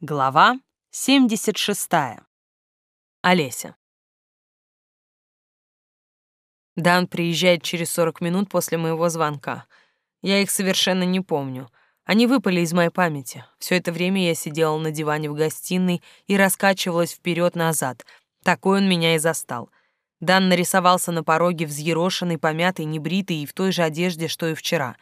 Глава 76. Олеся. Дан приезжает через 40 минут после моего звонка. Я их совершенно не помню. Они выпали из моей памяти. Все это время я сидела на диване в гостиной и раскачивалась вперед назад Такой он меня и застал. Дан нарисовался на пороге взъерошенный, помятый, небритый и в той же одежде, что и вчера.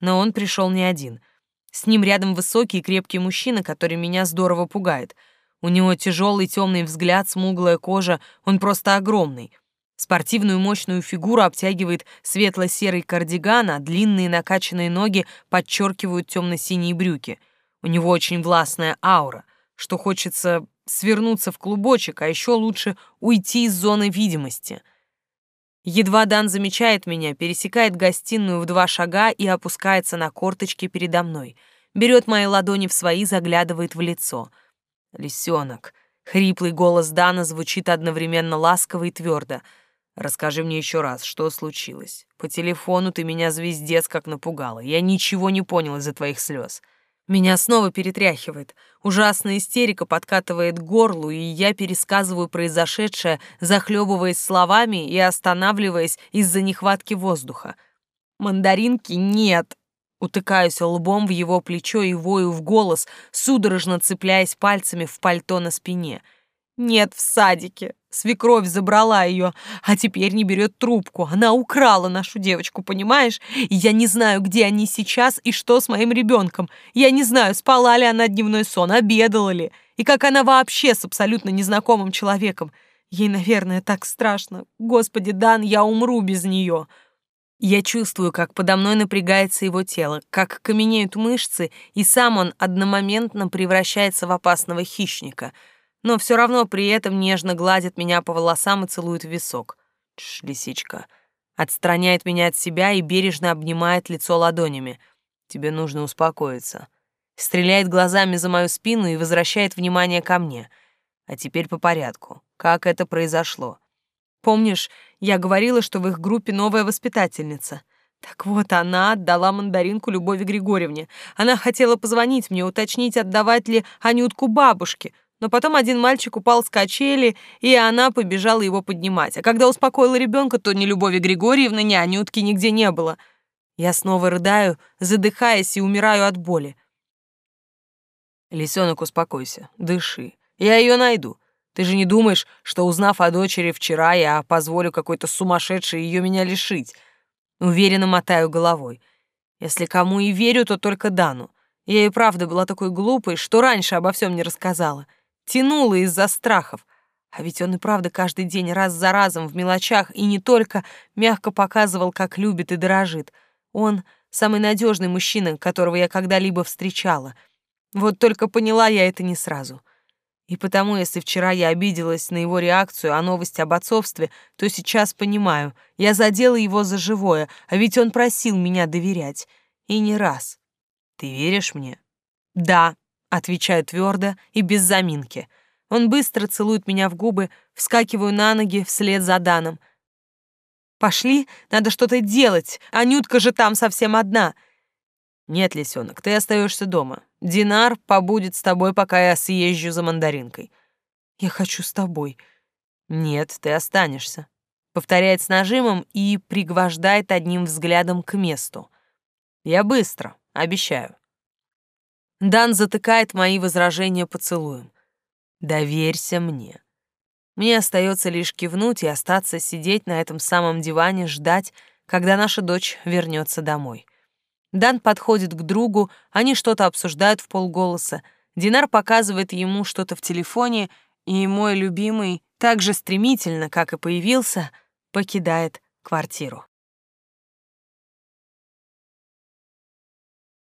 Но он пришел не один — с ним рядом высокий и крепкий мужчина, который меня здорово пугает. У него тяжелый темный взгляд, смуглая кожа, он просто огромный. Спортивную мощную фигуру обтягивает светло-серый кардиган, а длинные накачанные ноги подчеркивают темно-синие брюки. У него очень властная аура, что хочется свернуться в клубочек, а еще лучше уйти из зоны видимости — Едва Дан замечает меня, пересекает гостиную в два шага и опускается на корточки передо мной. Берет мои ладони в свои, заглядывает в лицо. «Лисенок». Хриплый голос Дана звучит одновременно ласково и твердо. «Расскажи мне еще раз, что случилось. По телефону ты меня звездец как напугала. Я ничего не понял из-за твоих слез. Меня снова перетряхивает. Ужасная истерика подкатывает к горлу, и я пересказываю произошедшее, захлебываясь словами и останавливаясь из-за нехватки воздуха. Мандаринки нет. Утыкаюсь лбом в его плечо и вою в голос, судорожно цепляясь пальцами в пальто на спине. Нет в садике. Свекровь забрала ее, а теперь не берет трубку. Она украла нашу девочку, понимаешь? Я не знаю, где они сейчас и что с моим ребенком. Я не знаю, спала ли она дневной сон, обедала ли. И как она вообще с абсолютно незнакомым человеком. Ей, наверное, так страшно. Господи, Дан, я умру без нее. Я чувствую, как подо мной напрягается его тело, как каменеют мышцы, и сам он одномоментно превращается в опасного хищника — но все равно при этом нежно гладит меня по волосам и целует в висок. Тш, лисичка. Отстраняет меня от себя и бережно обнимает лицо ладонями. Тебе нужно успокоиться. Стреляет глазами за мою спину и возвращает внимание ко мне. А теперь по порядку. Как это произошло? Помнишь, я говорила, что в их группе новая воспитательница? Так вот, она отдала мандаринку Любови Григорьевне. Она хотела позвонить мне, уточнить, отдавать ли Анютку бабушке — но потом один мальчик упал с качели, и она побежала его поднимать. А когда успокоила ребенка, то ни Любови Григорьевны, ни Анютки нигде не было. Я снова рыдаю, задыхаясь и умираю от боли. Лисенок, успокойся, дыши. Я ее найду. Ты же не думаешь, что, узнав о дочери вчера, я позволю какой-то сумасшедшей ее меня лишить? Уверенно мотаю головой. Если кому и верю, то только Дану. Я и правда была такой глупой, что раньше обо всем не рассказала тянуло из-за страхов. А ведь он и правда каждый день раз за разом в мелочах и не только мягко показывал, как любит и дорожит. Он самый надежный мужчина, которого я когда-либо встречала. Вот только поняла я это не сразу. И потому, если вчера я обиделась на его реакцию о новости об отцовстве, то сейчас понимаю, я задела его за живое, а ведь он просил меня доверять. И не раз. Ты веришь мне? Да, Отвечаю твердо и без заминки. Он быстро целует меня в губы, вскакиваю на ноги вслед за Даном. «Пошли, надо что-то делать, Анютка же там совсем одна». «Нет, лисенок, ты остаешься дома. Динар побудет с тобой, пока я съезжу за мандаринкой». «Я хочу с тобой». «Нет, ты останешься», — повторяет с нажимом и пригвождает одним взглядом к месту. «Я быстро, обещаю». Дан затыкает мои возражения поцелуем. «Доверься мне». Мне остается лишь кивнуть и остаться сидеть на этом самом диване, ждать, когда наша дочь вернется домой. Дан подходит к другу, они что-то обсуждают в полголоса. Динар показывает ему что-то в телефоне, и мой любимый так же стремительно, как и появился, покидает квартиру.